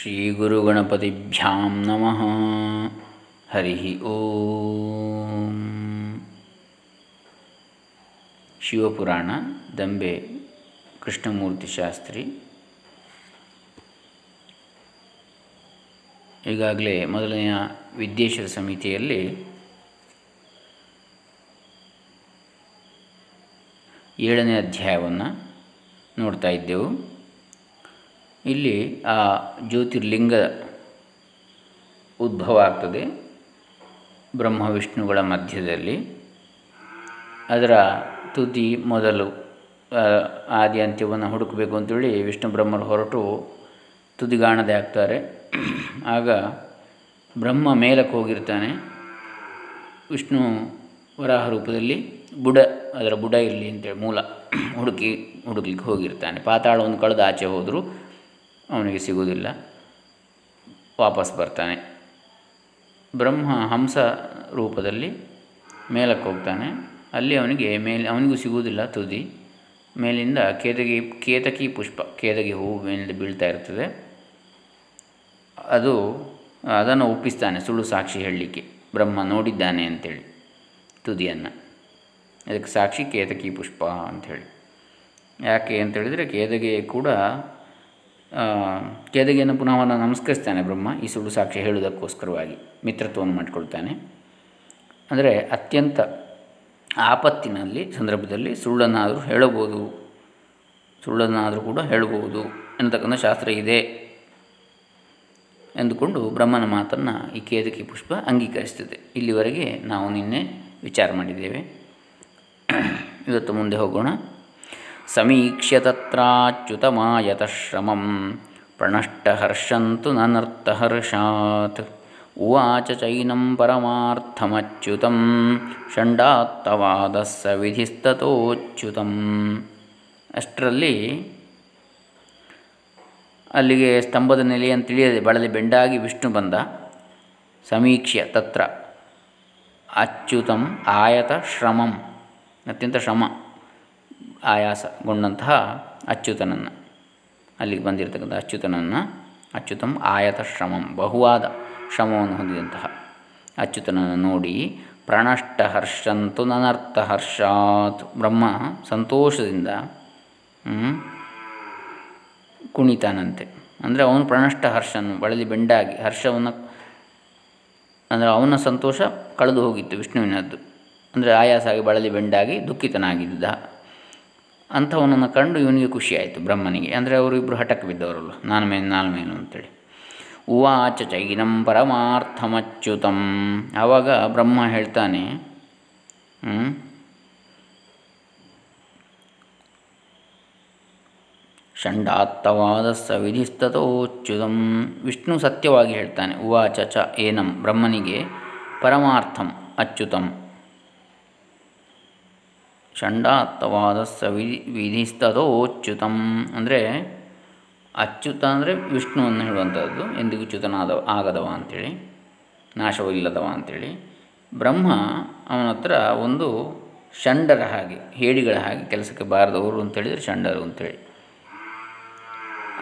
ಶ್ರೀ ಗುರುಗಣಪತಿಭ್ಯಾಂ ನಮಃ ಹರಿ ಓಂ ಶಿವಪುರಾಣ ದಂಬೆ ಕೃಷ್ಣಮೂರ್ತಿ ಶಾಸ್ತ್ರಿ ಈಗಾಗಲೇ ಮೊದಲನೆಯ ವಿದ್ಯೇಶ್ವರ ಸಮಿತಿಯಲ್ಲಿ ಏಳನೇ ಅಧ್ಯಾಯವನ್ನು ನೋಡ್ತಾ ಇದ್ದೆವು. ಇಲ್ಲಿ ಆ ಜ್ಯೋತಿರ್ಲಿಂಗ ಉದ್ಭವ ಆಗ್ತದೆ. ಬ್ರಹ್ಮ ವಿಷ್ಣುಗಳ ಮಧ್ಯದಲ್ಲಿ. ಅದರ ತುದಿ ಮೊದಲು ಆದಿ ಅಂತ್ಯವನ್ನು ಹುಡುಕಬೇಕು ಅಂತೇಳಿ ವಿಷ್ಣು ಬ್ರಹ್ಮರು ಹೊರಟು ತುದಿಗಾಣದೆ ಆಗ್ತಾರೆ. ಆಗ ಬ್ರಹ್ಮ ಮೇಲಕ್ಕೆ ಹೋಗಿರ್ತಾನೆ. ವಿಷ್ಣು ವರಾಹ ರೂಪದಲ್ಲಿ ಬುಡ, ಅದರ ಬುಡ ಇರಲಿ ಅಂತೇಳಿ ಮೂಲ ಹುಡುಕಿ, ಹುಡುಕ್ಲಿಕ್ಕೆ ಹೋಗಿರ್ತಾನೆ. ಪಾತಾಳವನ್ನು ಕಳೆದು ಆಚೆ ಹೋದರೂ. ಅವನಿಗೆ ಸಿಗುವುದಿಲ್ಲ. ವಾಪಸ್ ಬರ್ತಾನೆ. ಬ್ರಹ್ಮ ಹಂಸ ರೂಪದಲ್ಲಿ ಮೇಲಕ್ಕೆ ಹೋಗ್ತಾನೆ. ಅಲ್ಲಿ ಅವನಿಗೆ ಮೇಲೆ, ಅವನಿಗೂ ಸಿಗುವುದಿಲ್ಲ ತುದಿ. ಮೇಲಿಂದ ಕೇತಗಿ ಕೇತಕಿ ಪುಷ್ಪ ಕೇತಗಿ ಹೂವು ಮೇಲಿಂದ ಬೀಳ್ತಾ ಇರ್ತದೆ. ಅದು, ಅದನ್ನು ಒಪ್ಪಿಸ್ತಾನೆ ಸುಳ್ಳು ಸಾಕ್ಷಿ ಹೇಳಲಿಕ್ಕೆ. ಬ್ರಹ್ಮ ನೋಡಿದ್ದಾನೆ ಅಂಥೇಳಿ ತುದಿಯನ್ನು. ಅದಕ್ಕೆ ಸಾಕ್ಷಿ ಕೇತಕಿ ಪುಷ್ಪ ಅಂಥೇಳಿ. ಯಾಕೆ ಅಂತೇಳಿದರೆ ಕೇದಗೆ ಕೂಡ ಕೇದಗೆಯನ್ನು ಪುನಃ ಅವನ ನಮಸ್ಕರಿಸ್ತಾನೆ ಬ್ರಹ್ಮ. ಈ ಸುಳ್ಳು ಸಾಕ್ಷಿ ಹೇಳುವುದಕ್ಕೋಸ್ಕರವಾಗಿ ಮಿತ್ರತ್ವವನ್ನು ಮಾಡಿಕೊಳ್ತಾನೆ. ಅಂದರೆ ಅತ್ಯಂತ ಆಪತ್ತಿನಲ್ಲಿ ಸಂದರ್ಭದಲ್ಲಿ ಸುಳ್ಳನ್ನಾದರೂ ಹೇಳಬಹುದು. ಸುಳ್ಳನ್ನಾದರೂ ಕೂಡ ಹೇಳಬಹುದು ಎನ್ನತಕ್ಕಂಥ ಶಾಸ್ತ್ರ ಇದೆ ಎಂದುಕೊಂಡು ಬ್ರಹ್ಮನ ಮಾತನ್ನು ಈ ಕೇದಕಿ ಪುಷ್ಪ ಅಂಗೀಕರಿಸ್ತದೆ ಇಲ್ಲಿವರೆಗೆ ನಾವು ನಿನ್ನೆ ವಿಚಾರ ಮಾಡಿದ್ದೇವೆ. ಇವತ್ತು ಮುಂದೆ ಹೋಗೋಣ. ಸಮೀಕ್ಷ್ಯ ತತ್ರಾಚ್ಯುತಮಾಯತಶ್ರಮಂ. ಪ್ರಣಷ್ಟಹರ್ಷಂತು ನನರ್ತಹರ್ಷಾತ್ ಉವಾಚ ಚೈನಂ ಪರಮಾರ್ಥಮಚ್ಯುತಂ. ಷಂಡಾತ್ತವಾದಸ್ಸ ವಿಧಿಸ್ತತೋಚ್ಯುತಂ. ಅಷ್ಟರಲ್ಲಿ ಅಲ್ಲಿಗೆ ಸ್ತಂಭದ ನೆಲೆಯನ್ನು ತಿಳಿಯದೆ ಬಳಲಿ ಬೆಂಡಾಗಿ ವಿಷ್ಣು ಬಂದ. ಸಮೀಕ್ಷ್ಯ ತತ್ರ. ಅಚ್ಯುತಂ ಆಯತ ಶ್ರಮಂ ಅತ್ಯಂತ ಶ್ರಮ. ಆಯಾಸಗೊಂಡಂತಹ ಅಚ್ಯುತನನ್ನು. ಅಲ್ಲಿಗೆ ಬಂದಿರತಕ್ಕಂಥ ಅಚ್ಯುತನನ್ನು ಅಚ್ಯುತಂ ಆಯತ ಶ್ರಮಂ, ಬಹುವಾದ ಶ್ರಮವನ್ನು ಹೊಂದಿದಂತಹ ಅಚ್ಯುತನನ್ನು ನೋಡಿ ಪ್ರಣಷ್ಟ ಹರ್ಷಂತು ನನರ್ಥ ಹರ್ಷಾತ್ ಬ್ರಹ್ಮ ಸಂತೋಷದಿಂದ ಕುಣಿತಾನಂತೆ. ಅಂದರೆ ಅವನು ಪ್ರಣಷ್ಟ ಹರ್ಷನು ಬಳಲಿ ಬೆಂಡಾಗಿ ಹರ್ಷವನ್ನು, ಅಂದರೆ ಅವನ ಸಂತೋಷ ಕಳೆದು ಹೋಗಿತ್ತು ವಿಷ್ಣುವಿನದ್ದು. ಅಂದರೆ ಆಯಾಸ ಆಗಿ ಬಳಲಿ ಬೆಂಡಾಗಿ ದುಃಖಿತನಾಗಿದ್ದ ಅಂಥವನನ್ನು ಕಂಡು ಇವನಿಗೆ ಖುಷಿಯಾಯಿತು ಬ್ರಹ್ಮನಿಗೆ. ಅಂದರೆ ಅವರಿಬ್ಬರು ಹಠಕ್ಕೆ ಬಿದ್ದವರಲ್ಲ ನಾನು ಮೇನು ನಾನು ಮೇನು ಅಂತೇಳಿ. ಉವಾಚ ಚೈನಂ ಪರಮಾರ್ಥಮಚ್ಯುತಂ. ಆವಾಗ ಬ್ರಹ್ಮ ಹೇಳ್ತಾನೆ ಷಂಡಾತ್ತವಾದ ಸವಿಧಿಸ್ತತೋಚ್ಯುತಂ. ವಿಷ್ಣು ಸತ್ಯವಾಗಿ ಹೇಳ್ತಾನೆ, ಉವಾಚ ಚ ಏನಂ ಬ್ರಹ್ಮನಿಗೆ ಪರಮಾರ್ಥಂ ಅಚ್ಯುತಂ. ಷಂಡಾತ್ತವಾದ ಸವಿ ವಿಧಿಸ್ತದೋಚ್ಯುತಂ ಅಂದರೆ ಅಚ್ಯುತ ಅಂದರೆ ವಿಷ್ಣುವನ್ನು ಹೇಳುವಂಥದ್ದು, ಎಂದಿಗೂ ಚ್ಯುತನಾದ, ಆಗದವ ಅಂಥೇಳಿ ನಾಶವಿಲ್ಲದವ ಅಂಥೇಳಿ ಬ್ರಹ್ಮ ಅವನ ಹತ್ರ ಒಂದು ಷಂಡರ ಹಾಗೆ, ಹೇಡಿಗಳ ಹಾಗೆ ಕೆಲಸಕ್ಕೆ ಬಾರದವರು ಅಂತೇಳಿದರೆ ಷಂಡರು ಅಂತೇಳಿ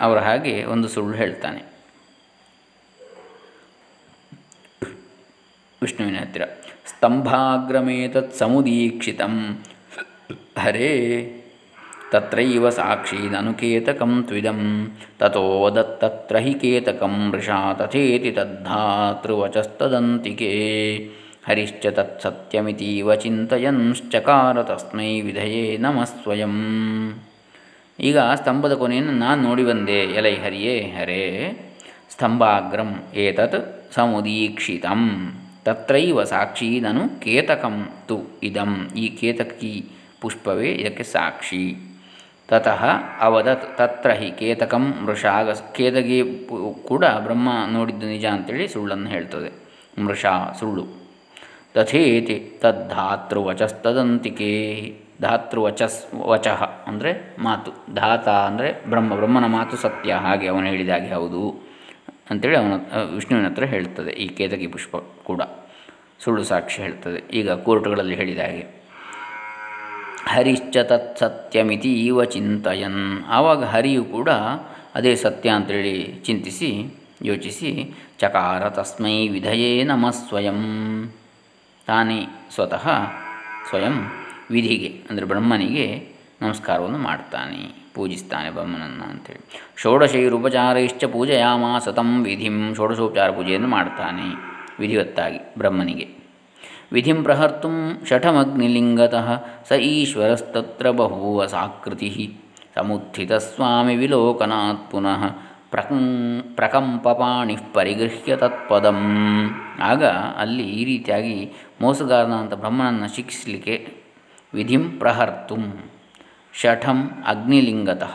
ಅವರ ಹಾಗೆ ಒಂದು ಸುಳ್ಳು ಹೇಳ್ತಾನೆ. ವಿಷ್ಣುವಿನ ಹತ್ತಿರ ಸ್ತಂಭಾಗ್ರಮೇತತ್ ಸಮುದೀಕ್ಷಿತಂ ಹರೇ, ತತ್ರೈವ ಸಾಕ್ಷೀನನುಕೇತಕಂ ತ್ವಿದಂ ತಥೋ ದತ್ತತ್ರ ಹಿ ಕೇತಕಂ ಮೃಷಾ ತಥೇತಿ ತದ್ಧಾತೃವಚಸ್ತದಂತಿಕೆ ಹರಿಶ್ಚ ತತ್ಸತ್ಯಮಿತೀವ ಚಿಂತಯಂಶ್ಚಕಾರ ತಸ್ಮೈ ವಿಧಯೇ ನಮಸ್ವಯಂ ಈಗ ಸ್ತಂಭದ ಕೊನೆಯನ್ನು ನಾನು ನೋಡಿ ಬಂದೆ, ಎಲೈ ಹರಿಯೇ, ಹರೇ, ಸ್ತಂಭಾಗ್ರಂ ಏತತ್ ಸಮುದೀಕ್ಷಿತಂ, ತತ್ರೈವ ಸಾಕ್ಷಿ ಕೇತಕಂ ತು ಇದಂ, ಈ ಕೇತಕಿ ಪುಷ್ಪವೇ ಇದಕ್ಕೆ ಸಾಕ್ಷಿ. ತತಃ ಅವದತ್ ತತ್ರ ಹಿ ಕೇತಕಂ ಮೃಷಾಗ ಕೇತಗಿ ಕೂಡ ಬ್ರಹ್ಮ ನೋಡಿದ್ದು ನಿಜ ಅಂತೇಳಿ ಸುಳ್ಳನ್ನು ಹೇಳ್ತದೆ. ಮೃಷಾ ಸುಳ್ಳು. ತಥೇತಿ ತದ್ಧಾತೃವಚಸ್ತದಂತಿಕೆ ಧಾತೃವಚಸ್ ವಚಃ ಅಂದರೆ ಮಾತು. ಧಾತ ಅಂದರೆ ಬ್ರಹ್ಮ, ಬ್ರಹ್ಮನ ಮಾತು ಸತ್ಯ ಹಾಗೆ ಅವನು ಹೇಳಿದಾಗೆ ಹೌದು ಅಂತೇಳಿ ಅವನ ವಿಷ್ಣುವಿನ ಹತ್ರ ಹೇಳ್ತದೆ ಈ ಕೇತಕಿ ಪುಷ್ಪ ಕೂಡ. ಸುಳ್ಳು ಸಾಕ್ಷಿ ಹೇಳ್ತದೆ. ಈಗ ಕೋರ್ಟ್ಗಳಲ್ಲಿ ಹೇಳಿದ ಹಾಗೆ ಹರಿಶ್ಚ ತತ್ಸತ್ಯಮಿತಿ ಇವ ಚಿಂತಯನ್. ಆವಾಗ ಹರಿಯು ಕೂಡ ಅದೇ ಸತ್ಯ ಅಂತೇಳಿ ಚಿಂತಿಸಿ, ಯೋಚಿಸಿ, ಚಕಾರ ತಸ್ಮೈ ವಿಧಯೇ ನಮಃ ಸ್ವಯಂ. ತಾನೇ ಸ್ವತಃ ಸ್ವಯಂ ವಿಧಿಗೆ, ಅಂದರೆ ಬ್ರಹ್ಮನಿಗೆ ನಮಸ್ಕಾರವನ್ನು ಮಾಡ್ತಾನೆ, ಪೂಜಿಸ್ತಾನೆ ಬ್ರಹ್ಮನನ್ನು ಅಂಥೇಳಿ ಷೋಡಶೈರುಪಚಾರೈಶ್ಚ ಪೂಜೆಯಾಮ ಸತಂ ವಿಧಿಂ, ಷೋಡಶೋಪಚಾರ ಪೂಜೆಯನ್ನು ಮಾಡ್ತಾನೆ ವಿಧಿವತ್ತಾಗಿ ಬ್ರಹ್ಮನಿಗೆ. ವಿಧಿಂ ಪ್ರಹರ್ತು ಶಠಮಗ್ನಿಲಿಂಗತಃ ಸ ಈಶ್ವರಸ್ತತ್ರ ಬಹೂವ ಸಾಕೃತಿ ಸಮುತ್ಥಿತ ಸ್ವಾಮಿ ವಿಲೋಕನಾತ್ ಪುನಃ ಪ್ರಕಂ ಪ್ರಕಂಪಪಾಣಿ ಪರಿಗೃಹ್ಯ ತತ್ಪದಂ. ಆಗ ಅಲ್ಲಿ ಈ ರೀತಿಯಾಗಿ ಮೋಸಗಾರನಾದಂಥ ಬ್ರಹ್ಮನನ್ನು ಶಿಕ್ಷಿಸಲಿಕ್ಕೆ ವಿಧಿಂ ಪ್ರಹರ್ತು ಶಠಂ ಅಗ್ನಿಲಿಂಗತಃ.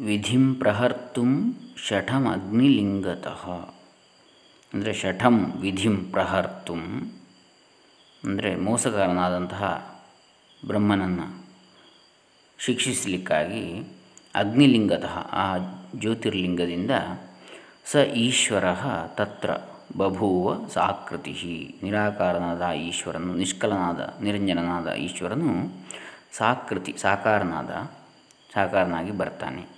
ವಿಧಿಂ ಪ್ರಹರ್ತು ಶಠಂ ಅಗ್ನಿಲಿಂಗತಃ. ಅಂದರೆ ಶಠಂ ವಿಧಿಂ ಪ್ರಹರ್ತು. ಅಂದರೆ ಮೋಸಗಾರನಾದಂತಹ ಬ್ರಹ್ಮನನ್ನು ಶಿಕ್ಷಿಸಲಿಕ್ಕಾಗಿ ಅಗ್ನಿಲಿಂಗತಃ, ಆ ಜ್ಯೋತಿರ್ಲಿಂಗದಿಂದ ಸ ಈಶ್ವರ ತತ್ರ ಬಭೂವ ಸಾಕೃತಿ ನಿರಾಕಾರನಾದ ಈಶ್ವರನು, ನಿಷ್ಕಲನಾದ, ನಿರಂಜನನಾದ ಈಶ್ವರನು ಸಾಕೃತಿ, ಸಾಕಾರನಾದ, ಸಾಕಾರನಾಗಿ ಬರ್ತಾನೆ.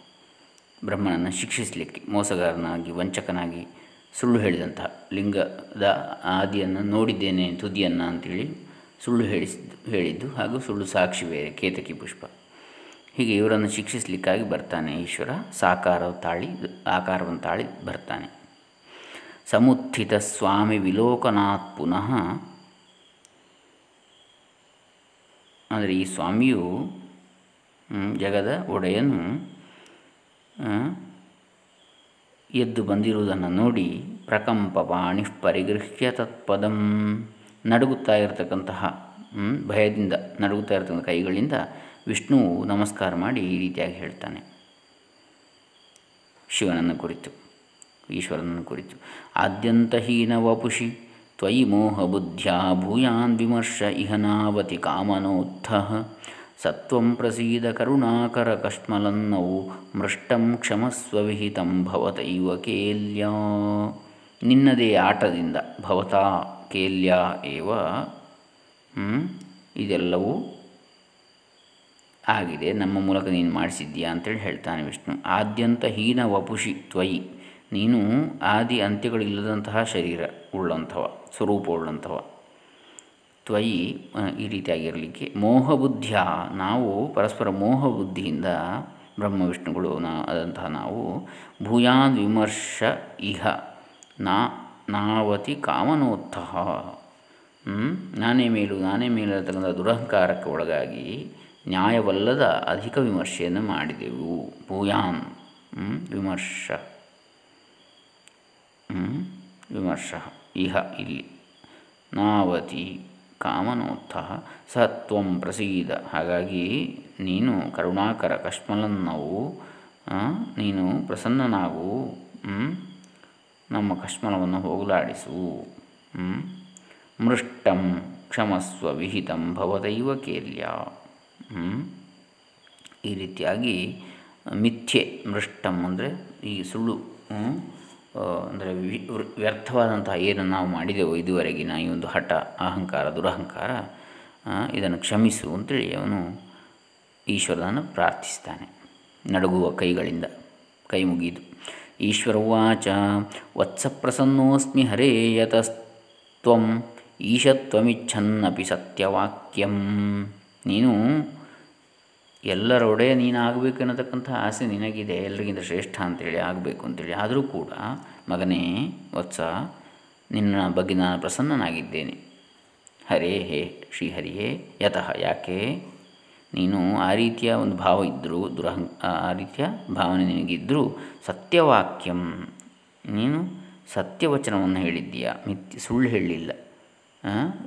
ಬ್ರಹ್ಮನನ್ನು ಶಿಕ್ಷಿಸಲಿಕ್ಕೆ, ಮೋಸಗಾರನಾಗಿ, ವಂಚಕನಾಗಿ ಸುಳ್ಳು ಹೇಳಿದಂತಹ ಲಿಂಗದ ಆದಿಯನ್ನು ನೋಡಿದ್ದೇನೆ, ತುದಿಯನ್ನು ಅಂತೇಳಿ ಸುಳ್ಳು ಹೇಳಿಸಿದ್ದು ಹೇಳಿದ್ದು ಹಾಗೂ ಸುಳ್ಳು ಸಾಕ್ಷಿ ಬೇರೆ, ಕೇತಕಿ ಪುಷ್ಪ. ಹೀಗೆ ಇವರನ್ನು ಶಿಕ್ಷಿಸಲಿಕ್ಕಾಗಿ ಬರ್ತಾನೆ ಈಶ್ವರ ಸಾಕಾರ ತಾಳಿ ಆಕಾರವನ್ನು ತಾಳಿ ಬರ್ತಾನೆ. ಸಮುತ್ಥಿತ ಸ್ವಾಮಿ ವಿಲೋಕನಾಥ್ ಪುನಃ ಅಂದರೆ ಈ ಸ್ವಾಮಿಯು ಜಗದ ಒಡೆಯನು ಎದ್ದು ಬಂದಿರುವುದನ್ನು ನೋಡಿ ಪ್ರಕಂಪ ಪಾಣಿ ಪರಿಗೃಹ್ಯ ತತ್ಪದಂ. ನಡುಗುತ್ತಾ ಇರತಕ್ಕಂತಹ ಭಯದಿಂದ ನಡುಗುತ್ತಾ ಇರತಕ್ಕಂಥ ಕೈಗಳಿಂದ ವಿಷ್ಣು ನಮಸ್ಕಾರ ಮಾಡಿ ಈ ರೀತಿಯಾಗಿ ಹೇಳ್ತಾನೆ. ಶಿವನನ್ನು ಕುರಿತು, ಈಶ್ವರನನ್ನು ಕುರಿತು ಆದ್ಯಂತಹೀನ ವಪುಷಿ ತ್ವಯಿ ಮೋಹ ಬುದ್ಧ್ಯಾ ಭೂಯಾನ್ ವಿಮರ್ಶ ಇಹನಾವತಿ ಕಾಮನೋತ್ಥ. ಸತ್ವಂ ಪ್ರಸೀದ ಕರುಣಾಕರ ಕಷ್ಮಲನ್ನೌ, ಮೃಷ್ಟಂ ಕ್ಷಮಸ್ವ ವಿಹಿತಂ ಭವತೈವ ಕೇಲ್ಯ. ನಿನ್ನದೇ ಆಟದಿಂದ ಭವತಾ ಕೇಲ್ಯ ಏವ. ಇದೆಲ್ಲವೂ ಆಗಿದೆ. ನಮ್ಮ ಮೂಲಕ ನೀನು ಮಾಡಿಸಿದ್ದೀಯಾ ಅಂತೇಳಿ ಹೇಳ್ತಾನೆ ವಿಷ್ಣು. ಆದ್ಯಂತ ಹೀನ ವಪುಷಿ ತ್ವಯಿ. ನೀನು ಆದಿ ಅಂತ್ಯಗಳಿಲ್ಲದಂತಹ ಶರೀರ ಉಳ್ಳಂಥವ, ಸ್ವರೂಪ ಉಳ್ಳಂಥವ. ತ್ವಯಿ ಈ ರೀತಿಯಾಗಿರಲಿಕ್ಕೆ. ಮೋಹಬುದ್ಧಿಯ, ನಾವು ಪರಸ್ಪರ ಮೋಹ ಬುದ್ಧಿಯಿಂದ ಬ್ರಹ್ಮ ವಿಷ್ಣುಗಳು ನಾ, ಆದಂತಹ ನಾವು. ಭೂಯಾನ್ ವಿಮರ್ಶ ಇಹ, ನಾ, ನಾವತಿ ಕಾಮನೋತ್ಥಃ ನಾನೇ ಮೇಲು ನಾನೇ ಮೇಲು ಅಂತಕ್ಕಂಥ ದುರಹಂಕಾರಕ್ಕೆ ಒಳಗಾಗಿ ನ್ಯಾಯವಲ್ಲದ ಅಧಿಕ ವಿಮರ್ಶೆಯನ್ನು ಮಾಡಿದೆವು. ಭೂಯಾನ್ ವಿಮರ್ಶ. ವಿಮರ್ಶ, ಇಹ, ಇಲ್ಲಿ. ನಾವತಿ ಕಾಮನೋತ್ಥ ಸತ್ವಂ ಪ್ರಸೀದ. ಹಾಗಾಗಿ ನೀನು ಕರುಣಾಕರ ಕಶ್ಮಲನ್ನವು ನೀನು ಪ್ರಸನ್ನನಾಗು ನಮ್ಮ ಕಶ್ಮಲವನ್ನು ಹೋಗಲಾಡಿಸು ಮೃಷ್ಟಂ ಕ್ಷಮಸ್ವ ವಿಹಿತಂ ಭವದೈವ ಕೇಲ್ಯ ಈ ರೀತಿಯಾಗಿ ಮಿಥ್ಯೆ ಮೃಷ್ಟಂ ಅಂದರೆ ಈ ಸುಳ್ಳು ಅಂದರೆ ವ್ಯರ್ಥವಾದಂತಹ ಏನು ನಾವು ಮಾಡಿದೆವು ಇದುವರೆಗಿನ ಈ ಒಂದು ಹಠ, ಅಹಂಕಾರ, ದುರಹಂಕಾರ ಇದನ್ನು ಕ್ಷಮಿಸು ಅಂತೇಳಿ ಅವನು ಈಶ್ವರನನ್ನು ಪ್ರಾರ್ಥಿಸ್ತಾನೆ. ನಡುಗುವ ಕೈಗಳಿಂದ ಕೈ ಮುಗಿದು ಈಶ್ವರವಾಚ ವತ್ಸಪ್ರಸನ್ನೋಸ್ಮಿ ಹರೇ ಯತಸ್ತ್ವ, ಈಶತ್ವಮಿಚ್ಛನ್ನಪಿ ಸತ್ಯವಾಕ್ಯಂ. ನೀನು ಎಲ್ಲರೊಡೆ ನೀನು ಆಗಬೇಕು ಅನ್ನತಕ್ಕಂಥ ಆಸೆ ನಿನಗಿದೆ ಎಲ್ಲರಿಗಿಂತ ಶ್ರೇಷ್ಠ ಅಂತೇಳಿ ಆಗಬೇಕು ಅಂತೇಳಿ ಆದರೂ ಕೂಡ, ಮಗನೇ, ವತ್ಸ, ನಿನ್ನ ಬಗ್ಗೆ ನಾನು ಪ್ರಸನ್ನನಾಗಿದ್ದೇನೆ. ಹರೇ ಹೇ ಶ್ರೀಹರಿಯೇ ಯತಃ ಯಾಕೆ? ನೀನು ಆ ರೀತಿಯ ಒಂದು ಭಾವ ಇದ್ದರೂ ದುರಹಂ, ಆ ರೀತಿಯ ಭಾವನೆ ನಿನಗಿದ್ದರೂ ಸತ್ಯವಾಕ್ಯಂ, ನೀನು ಸತ್ಯವಚನವನ್ನು ಹೇಳಿದ್ದೀಯ. ಮಿಥ್ಯ, ಸುಳ್ಳು ಹೇಳಲಿಲ್ಲ.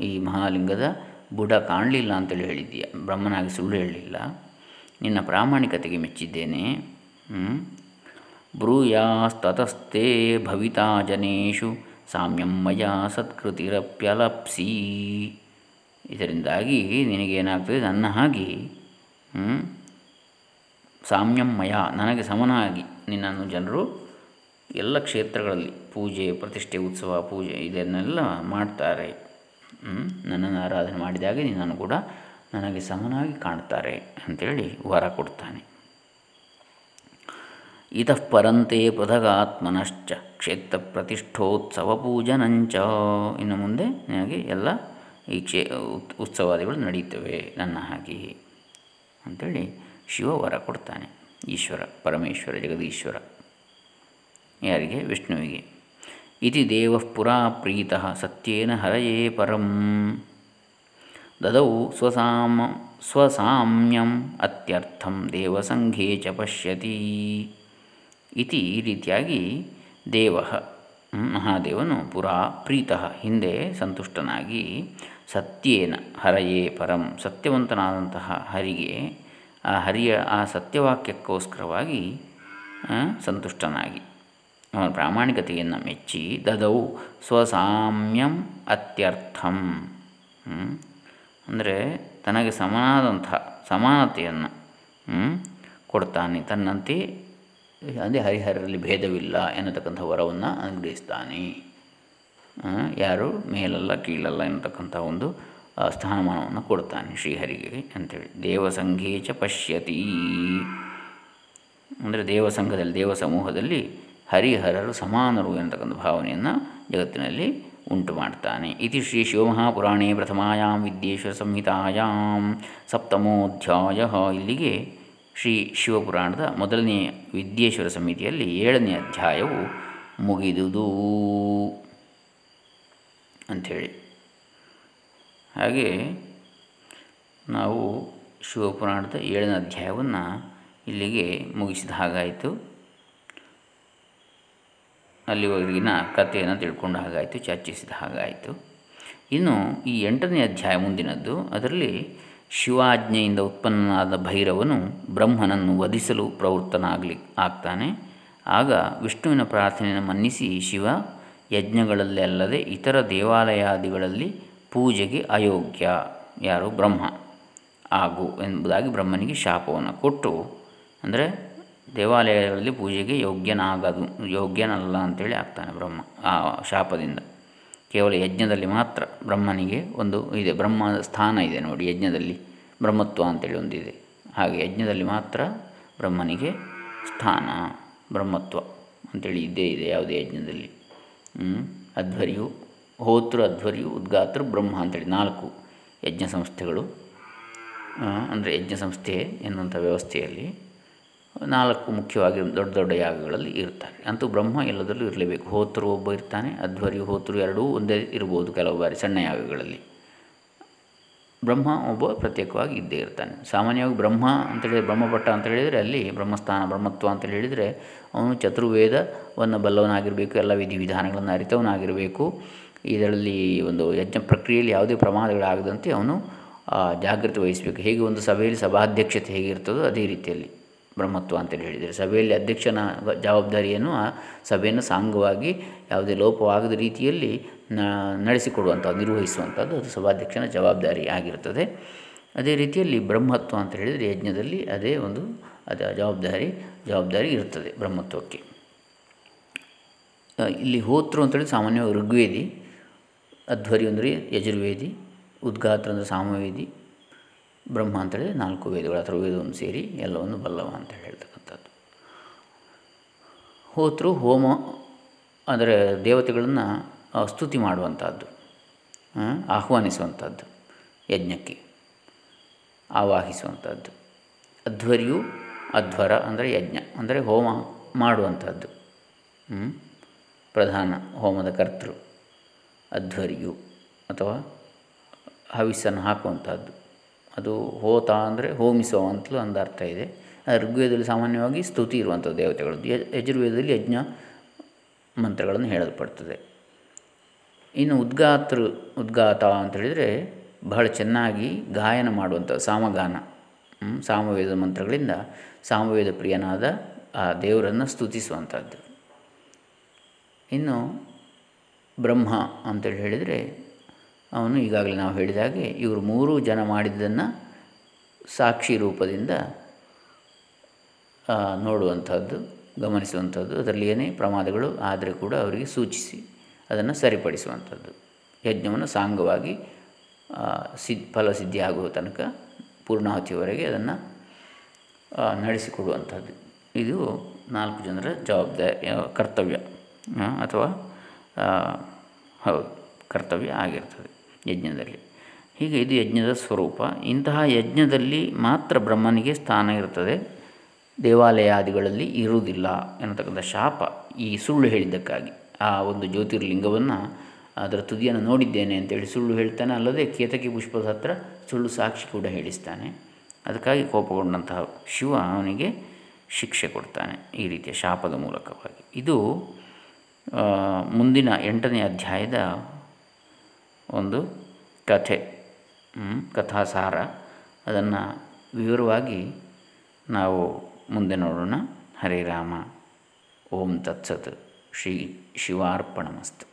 ಈ ಮಹಾಲಿಂಗದ ಬುಡ ಕಾಣಲಿಲ್ಲ ಅಂತೇಳಿ ಹೇಳಿದ್ದೀಯ. ಬ್ರಹ್ಮನಾಗಿ ಸುಳ್ಳು ಹೇಳಲಿಲ್ಲ. ನಿನ್ನ ಪ್ರಾಮಾಣಿಕತೆಗೆ ಮೆಚ್ಚಿದ್ದೇನೆ. ಬ್ರೂಯಾಸ್ತತಸ್ತೆ ಭವಿತಾ ಜನೇಶು ಸಾಮ್ಯಂ ಮಯ ಸತ್ಕೃತಿರಪ್ಯಲಪ್ಸಿ. ಇದರಿಂದಾಗಿ ನಿನಗೇನಾಗ್ತದೆ? ನನ್ನ ಹಾಗೆ ಸಾಮ್ಯಂ ಮಯ, ನನಗೆ ಸಮನಾಗಿ ನಿನ್ನನ್ನು ಜನರು ಎಲ್ಲ ಕ್ಷೇತ್ರಗಳಲ್ಲಿ ಪೂಜೆ, ಪ್ರತಿಷ್ಠೆ, ಉತ್ಸವ, ಪೂಜೆ ಇದನ್ನೆಲ್ಲ ಮಾಡ್ತಾರೆ. ನನ್ನನ್ನು ಆರಾಧನೆ ಮಾಡಿದಾಗೆ ನಿನ್ನನ್ನು ಕೂಡ ನನಗೆ ಸಮನಾಗಿ ಕಾಣ್ತಾರೆ ಅಂಥೇಳಿ ವರ ಕೊಡ್ತಾನೆ. ಇತಃ ಪರಂತೆ ಪೃಥಗಾತ್ಮನಶ್ಚ ಕ್ಷೇತ್ರ ಪ್ರತಿಷ್ಠೋತ್ಸವ ಪೂಜನಂಚ. ಇನ್ನು ಮುಂದೆ ನನಗೆ ಎಲ್ಲ ಈ ಕ್ಷೇ ಉತ್ಸವಾದಿಗಳು ನಡೀತವೆ ನನ್ನ ಹಾಗೆ ಅಂಥೇಳಿ ಶಿವ ವರ ಕೊಡ್ತಾನೆ. ಈಶ್ವರ, ಪರಮೇಶ್ವರ, ಜಗದೀಶ್ವರ. ಯಾರಿಗೆ? ವಿಷ್ಣುವಿಗೆ. ಇತಿ ದೇವ ಪುರಾ ಪ್ರೀತಃ ಸತ್ಯೇನ ಹರಯೇ ಪರಂ. ದದೌ ಸ್ವಸಾಮ ಸ್ವಸಾಮ್ಯಂ ಅತ್ಯರ್ಥಂ ದೇವಸಂಘೇ ಚ ಪಶ್ಯತಿ ಇತಿ ಈ ರೀತಿಯಾಗಿ ದೇವ ಮಹಾದೇವನು ಪುರಾ ಪ್ರೀತಃ ಹಿಂದೆ ಸಂತುಷ್ಟನಾಗಿ ಸತ್ಯೇನ ಹರಯೇ ಪರಂ ಸತ್ಯವಂತನಾದಂತಹ ಹರಿಗೆ, ಆ ಹರಿಯ ಆ ಸತ್ಯವಾಕ್ಯಕ್ಕೋಸ್ಕರವಾಗಿ ಸಂತುಷ್ಟನಾಗಿ. ಅವನ ಪ್ರಾಮಾಣಿಕತೆಯನ್ನು ಮೆಚ್ಚಿ ದದೌ ಸ್ವಸಾಮ್ಯಂ ಅತ್ಯರ್ಥಂ. ಅಂದರೆ ತನಗೆ ಸಮನಾದಂಥ ಸಮಾನತೆಯನ್ನು ಕೊಡ್ತಾನೆ. ತನ್ನಂತೆ ಅಂದರೆ ಹರಿಹರರಲ್ಲಿ ಭೇದವಿಲ್ಲ ಎನ್ನತಕ್ಕಂಥ ವರವನ್ನು ಅನುಗ್ರಹಿಸ್ತಾನೆ. ಯಾರು? ಮೇಲಲ್ಲ, ಕೀಳಲ್ಲ ಎನ್ನತಕ್ಕಂಥ ಒಂದು ಸ್ಥಾನಮಾನವನ್ನು ಕೊಡ್ತಾನೆ ಶ್ರೀಹರಿಗೆ ಅಂಥೇಳಿ ದೇವಸಂಘೇಚ ಪಶ್ಯತಿ. ಅಂದರೆ ದೇವಸಂಘದಲ್ಲಿ ದೇವ ಸಮೂಹದಲ್ಲಿ ಹರಿಹರರು ಸಮಾನರು ಎನ್ನತಕ್ಕಂಥ ಭಾವನೆಯನ್ನು ಜಗತ್ತಿನಲ್ಲಿ ಉಂಟು ಮಾಡ್ತಾನೆ. ಇತಿ ಶ್ರೀ ಶಿವಮಹಾಪುರಾಣೇ ಪ್ರಥಮಾಯಾಂ ವಿದ್ಯೇಶ್ವರ ಸಂಹಿತಾಯಾಂ ಸಪ್ತಮೋಧ್ಯಾಯ. ಇಲ್ಲಿಗೆ ಶ್ರೀ ಶಿವಪುರಾಣದ ಮೊದಲನೇ ವಿದ್ಯೇಶ್ವರ ಸಮಿತಿಯಲ್ಲಿ ಏಳನೇ ಅಧ್ಯಾಯವು ಮುಗಿದುದು ಅಂಥೇಳಿ. ಹಾಗೆ ನಾವು ಶಿವಪುರಾಣದ ಏಳನೇ ಅಧ್ಯಾಯವನ್ನು ಇಲ್ಲಿಗೆ ಮುಗಿಸಿದ ಹಾಗಾಯಿತು. ಅಲ್ಲಿವರೆಗಿನ ಕಥೆಯನ್ನು ತಿಳ್ಕೊಂಡು ಹಾಗಾಯಿತು, ಚರ್ಚಿಸಿದ ಹಾಗಾಯಿತು. ಇನ್ನು ಈ ಎಂಟನೇ ಅಧ್ಯಾಯ ಮುಂದಿನದ್ದು, ಅದರಲ್ಲಿ ಶಿವಾಜ್ಞೆಯಿಂದ ಉತ್ಪನ್ನನಾದ ಭೈರವನು ಬ್ರಹ್ಮನನ್ನು ವಧಿಸಲು ಪ್ರವೃತ್ತನಾಗಲಿ, ಆಗ್ತಾನೆ. ಆಗ ವಿಷ್ಣುವಿನ ಪ್ರಾರ್ಥನೆಯನ್ನು ಮನ್ನಿಸಿ ಶಿವ, ಯಜ್ಞಗಳಲ್ಲೇ ಇತರ ದೇವಾಲಯಾದಿಗಳಲ್ಲಿ ಪೂಜೆಗೆ ಅಯೋಗ್ಯ, ಯಾರು ಬ್ರಹ್ಮ, ಆಗು ಎಂಬುದಾಗಿ ಬ್ರಹ್ಮನಿಗೆ ಶಾಪವನ್ನು ಕೊಟ್ಟು, ಅಂದರೆ ದೇವಾಲಯಗಳಲ್ಲಿ ಪೂಜೆಗೆ ಯೋಗ್ಯನಾಗದು. ಯೋಗ್ಯನಲ್ಲ ಅಂತೇಳಿ ಆಗ್ತಾನೆ ಬ್ರಹ್ಮ, ಆ ಶಾಪದಿಂದ. ಕೇವಲ ಯಜ್ಞದಲ್ಲಿ ಮಾತ್ರ ಬ್ರಹ್ಮನಿಗೆ ಒಂದು ಇದೆ, ಬ್ರಹ್ಮ ಸ್ಥಾನ ಇದೆ ನೋಡಿ ಯಜ್ಞದಲ್ಲಿ, ಬ್ರಹ್ಮತ್ವ ಅಂತೇಳಿ ಒಂದಿದೆ ಹಾಗೆ ಯಜ್ಞದಲ್ಲಿ ಮಾತ್ರ ಬ್ರಹ್ಮನಿಗೆ ಸ್ಥಾನ, ಬ್ರಹ್ಮತ್ವ ಅಂತೇಳಿ ಇದ್ದೇ ಇದೆ ಯಾವುದೇ ಯಜ್ಞದಲ್ಲಿ. ಅಧ್ವರ್ಯು, ಹೋತೃ, ಅಧ್ವರ್ಯು, ಉದ್ಗಾತೃ, ಬ್ರಹ್ಮ ಅಂತೇಳಿ ನಾಲ್ಕು ಯಜ್ಞ ಸಂಸ್ಥೆಗಳು. ಅಂದರೆ ಯಜ್ಞ ಸಂಸ್ಥೆ ಎನ್ನುವಂಥ ವ್ಯವಸ್ಥೆಯಲ್ಲಿ ನಾಲ್ಕು ಮುಖ್ಯವಾಗಿ ದೊಡ್ಡ ದೊಡ್ಡ ಯಾಗಗಳಲ್ಲಿ ಇರ್ತಾರೆ. ಅಂತೂ ಬ್ರಹ್ಮ ಎಲ್ಲದರಲ್ಲೂ ಇರಲೇಬೇಕು. ಹೋತರು ಒಬ್ಬ ಇರ್ತಾನೆ, ಅಧ್ವರಿ ಹೋತರು ಎರಡೂ ಒಂದೇ ಇರ್ಬೋದು ಕೆಲವು ಬಾರಿ ಸಣ್ಣ ಯಾಗಗಳಲ್ಲಿ. ಬ್ರಹ್ಮ ಒಬ್ಬ ಪ್ರತ್ಯೇಕವಾಗಿ ಇದ್ದೇ ಇರ್ತಾನೆ. ಸಾಮಾನ್ಯವಾಗಿ ಬ್ರಹ್ಮ ಅಂತೇಳಿದರೆ ಬ್ರಹ್ಮಪಟ್ಟ ಅಂತ ಹೇಳಿದರೆ, ಅಲ್ಲಿ ಬ್ರಹ್ಮಸ್ಥಾನ, ಬ್ರಹ್ಮತ್ವ ಅಂತ ಹೇಳಿದರೆ, ಅವನು ಚತುರ್ವೇದವನ್ನು ಬಲ್ಲವನಾಗಿರಬೇಕು, ಎಲ್ಲ ವಿಧಿವಿಧಾನಗಳನ್ನು ಅರಿತವನಾಗಿರಬೇಕು. ಇದರಲ್ಲಿ ಒಂದು ಯಜ್ಞ ಪ್ರಕ್ರಿಯೆಯಲ್ಲಿ ಯಾವುದೇ ಪ್ರಮಾದಗಳಾಗದಂತೆ ಅವನು ಜಾಗೃತಿ ವಹಿಸಬೇಕು. ಹೇಗೆ ಒಂದು ಸಭೆಯಲ್ಲಿ ಸಭಾಧ್ಯಕ್ಷತೆ ಹೇಗಿರ್ತದೋ ಅದೇ ರೀತಿಯಲ್ಲಿ. ಬ್ರಹ್ಮತ್ವ ಅಂತೇಳಿ ಹೇಳಿದರೆ ಸಭೆಯಲ್ಲಿ ಅಧ್ಯಕ್ಷನ ಜವಾಬ್ದಾರಿಯನ್ನು ಆ ಸಭೆಯನ್ನು ಸಾಂಗವಾಗಿ ಯಾವುದೇ ಲೋಪವಾಗದ ರೀತಿಯಲ್ಲಿ ನಡೆಸಿಕೊಡುವಂಥದ್ದು, ನಿರ್ವಹಿಸುವಂಥದ್ದು ಅದು ಸಭಾಧ್ಯಕ್ಷನ ಜವಾಬ್ದಾರಿ ಆಗಿರ್ತದೆ ಅದೇ ರೀತಿಯಲ್ಲಿ ಬ್ರಹ್ಮತ್ವ ಅಂತ ಹೇಳಿದರೆ ಯಜ್ಞದಲ್ಲಿ ಅದೇ ಒಂದು ಅದು ಜವಾಬ್ದಾರಿ ಜವಾಬ್ದಾರಿ ಇರ್ತದೆ ಬ್ರಹ್ಮತ್ವಕ್ಕೆ. ಇಲ್ಲಿ ಹೋತೃ ಅಂತೇಳಿ ಸಾಮಾನ್ಯವಾಗಿ ಋಗ್ವೇದಿ, ಅಧ್ವರಿ ಅಂದರೆ ಯಜುರ್ವೇದಿ, ಉದ್ಘಾತ್ರ ಅಂದರೆ ಸಾಮವೇದಿ ಬ್ರಹ್ಮ ಅಂತೇಳಿ ನಾಲ್ಕು ವೇದಗಳು ಅಥವಾ ವೇದವನ್ನು ಸೇರಿ ಎಲ್ಲವನ್ನು ಬಲ್ಲವ ಅಂತ ಹೇಳ್ತಕ್ಕಂಥದ್ದು. ಹೋತೃ ಹೋಮ ಅಂದರೆ ದೇವತೆಗಳನ್ನು ಸ್ತುತಿ ಮಾಡುವಂಥದ್ದು ಆಹ್ವಾನಿಸುವಂಥದ್ದು, ಯಜ್ಞಕ್ಕೆ ಆವಾಹಿಸುವಂಥದ್ದು. ಅಧ್ವರ್ಯು ಅಧ್ವರ ಅಂದರೆ ಯಜ್ಞ, ಅಂದರೆ ಹೋಮ ಮಾಡುವಂಥದ್ದು. ಪ್ರಧಾನ ಹೋಮದ ಕರ್ತೃ ಅಧ್ವರ್ಯು ಅಥವಾ ಹವಿಸ್ಸನ್ನು ಹಾಕುವಂಥದ್ದು. ಅದು ಹೋತ ಅಂದರೆ ಹೋಮಿಸುವ ಅಂತಲೂ ಒಂದು ಅರ್ಥ ಇದೆ. ಋಗ್ವೇದದಲ್ಲಿ ಸಾಮಾನ್ಯವಾಗಿ ಸ್ತುತಿ ಇರುವಂಥ ದೇವತೆಗಳು. ಯಜುರ್ವೇದದಲ್ಲಿ ಯಜ್ಞ ಮಂತ್ರಗಳನ್ನು ಹೇಳಲ್ಪಡ್ತದೆ. ಇನ್ನು ಉದ್ಗಾತೃ, ಉದ್ಗಾತ ಅಂತ ಹೇಳಿದರೆ ಬಹಳ ಚೆನ್ನಾಗಿ ಗಾಯನ ಮಾಡುವಂಥ ಸಾಮಗಾನ. ಸಾಮವೇದ ಮಂತ್ರಗಳಿಂದ ಸಾಮವೇದ ಪ್ರಿಯನಾದ ಆ ದೇವರನ್ನು ಸ್ತುತಿಸುವಂಥದ್ದು. ಇನ್ನು ಬ್ರಹ್ಮ ಅಂತೇಳಿ ಹೇಳಿದರೆ ಅವನು ಈಗಾಗಲೇ ನಾವು ಹೇಳಿದಾಗೆ ಇವರು ಮೂರು ಜನ ಮಾಡಿದ್ದನ್ನು ಸಾಕ್ಷಿ ರೂಪದಿಂದ ನೋಡುವಂಥದ್ದು ಗಮನಿಸುವಂಥದ್ದು ಅದರಲ್ಲಿ ಏನೇ ಪ್ರಮಾದಗಳು ಆದರೆ ಕೂಡ ಅವರಿಗೆ ಸೂಚಿಸಿ ಅದನ್ನು ಸರಿಪಡಿಸುವಂಥದ್ದು ಯಜ್ಞವನ್ನು ಸಾಂಗವಾಗಿ ಸಿದ್ ಫಲಸಿದ್ಧಿ ಆಗುವ ತನಕ ಪೂರ್ಣಾವತಿಯವರೆಗೆ ಅದನ್ನು ನಡೆಸಿಕೊಡುವಂಥದ್ದು ಇದು ನಾಲ್ಕು ಜನರ ಜವಾಬ್ದಾರಿ ಕರ್ತವ್ಯ ಅಥವಾ ಹೌದು, ಕರ್ತವ್ಯ ಆಗಿರ್ತದೆ. ಯಜ್ಞದಲ್ಲಿ. ಹೀಗೆ ಇದು ಯಜ್ಞದ ಸ್ವರೂಪ. ಇಂತಹ ಯಜ್ಞದಲ್ಲಿ ಮಾತ್ರ ಬ್ರಹ್ಮನಿಗೆ ಸ್ಥಾನ ಇರ್ತದೆ ದೇವಾಲಯಾದಿಗಳಲ್ಲಿ ಇರುವುದಿಲ್ಲ ಎನ್ನತಕ್ಕಂಥ ಶಾಪ ಈ ಸುಳ್ಳು ಹೇಳಿದ್ದಕ್ಕಾಗಿ. ಆ ಒಂದು ಜ್ಯೋತಿರ್ಲಿಂಗವನ್ನು ಅದರ ತುದಿಯನ್ನು ನೋಡಿದ್ದೇನೆ ಅಂತೇಳಿ ಸುಳ್ಳು ಹೇಳ್ತಾನೆ. ಅಲ್ಲದೆ ಕೇತಕಿ ಪುಷ್ಪದ ಹತ್ರ ಸುಳ್ಳು ಸಾಕ್ಷಿ ಕೂಡ ಹೇಳಿಸ್ತಾನೆ. ಅದಕ್ಕಾಗಿ ಕೋಪಗೊಂಡಂತಹ ಶಿವ ಅವನಿಗೆ ಶಿಕ್ಷೆ ಕೊಡ್ತಾನೆ ಈ ರೀತಿಯ ಶಾಪದ ಮೂಲಕವಾಗಿ. ಇದು ಮುಂದಿನ ಎಂಟನೇ ಅಧ್ಯಾಯದ ಒಂದು ಕಥೆ ಕಥಾಸಾರ. ಅದನ್ನು ವಿವರವಾಗಿ ನಾವು ಮುಂದೆ ನೋಡೋಣ. ಹರೇ ರಾಮ. ಓಂ ತತ್ಸತ್. ಶ್ರೀ ಶಿವಾರ್ಪಣಮಸ್ತು.